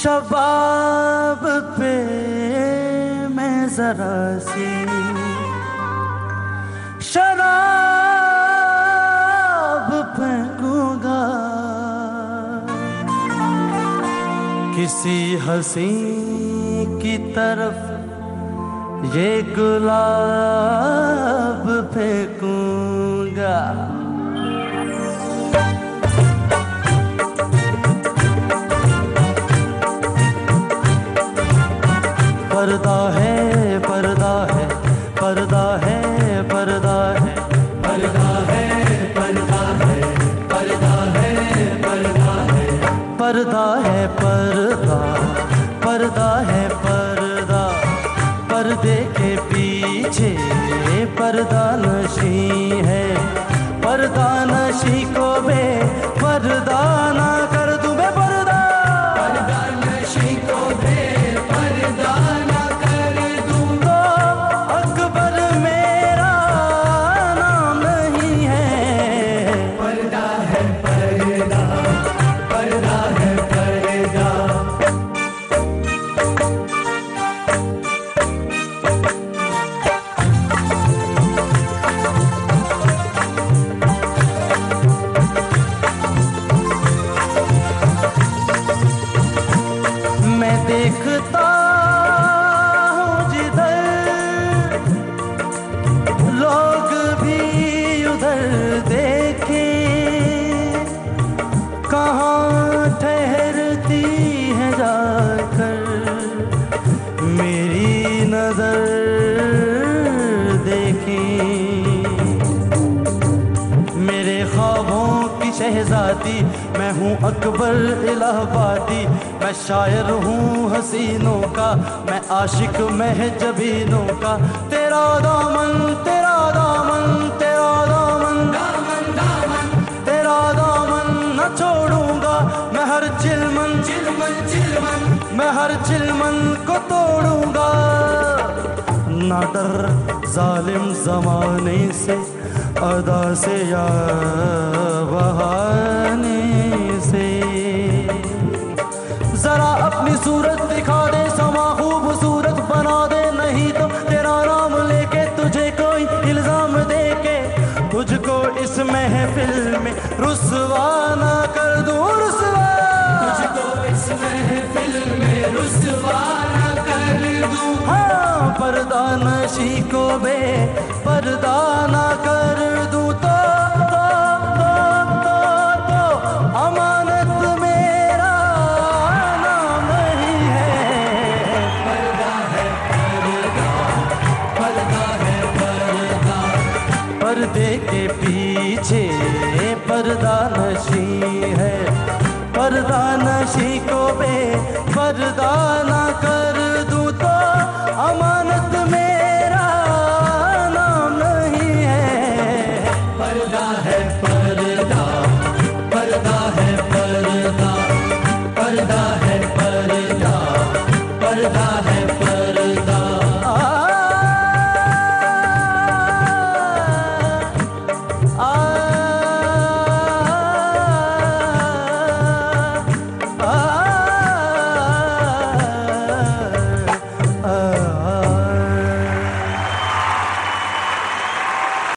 शबाब पे मैं जरा सी शराब किसी हसी की तरफ़ ये गुलाब फेंकूँगा। पर्दा है पर्दा है पर्दा है पर्दा है। पर्दा है, पर्दा पर्दा है पर्दा पर्दा है पर्दा, पर्दे के पीछे पर्दा नशी है, पर्दा नशी को बे पर्दा ना देखता हूँ जिधर लोग भी उधर देखे। कहाँ ठहरती है जाकर मेरी नज़र देखें। मेरे ख्वाबों शहजादी, मैं हूँ अकबर इलाहाबादी। मैं शायर हूँ हसीनों का, मैं आशिक मह जबीनों का। तेरा दामन तेरा दामन तेरा दामन दामन दामन। तेरा दामन न छोड़ूँगा, मैं हर चिलमन चिलमन चिलमन। मैं हर चिलमन को तोड़ूँगा। ना डर जालिम जमाने से। अदा से या बहाने से। जरा अपनी सूरत दिखा दे समा खूबसूरत बना दे नहीं तो तेरा नाम लेके तुझे कोई इल्ज़ाम दे के तुझको इस महफिल में रुसवा ना कर दूँ रुसवा। तुझको इस महफिल में रुसवा ना कर दूँ। हाँ पर्दा नशी को बे पर्दा ना कर पर्दे के पीछे, पर्दा नशी है। पर्दा नशी को बे, पर्दा ना कर दूँ तो अमानत मेरा नाम नहीं है। पर्दा है पर्दा पर्दा है पर्दा पर्दा है पर्दा पर्दा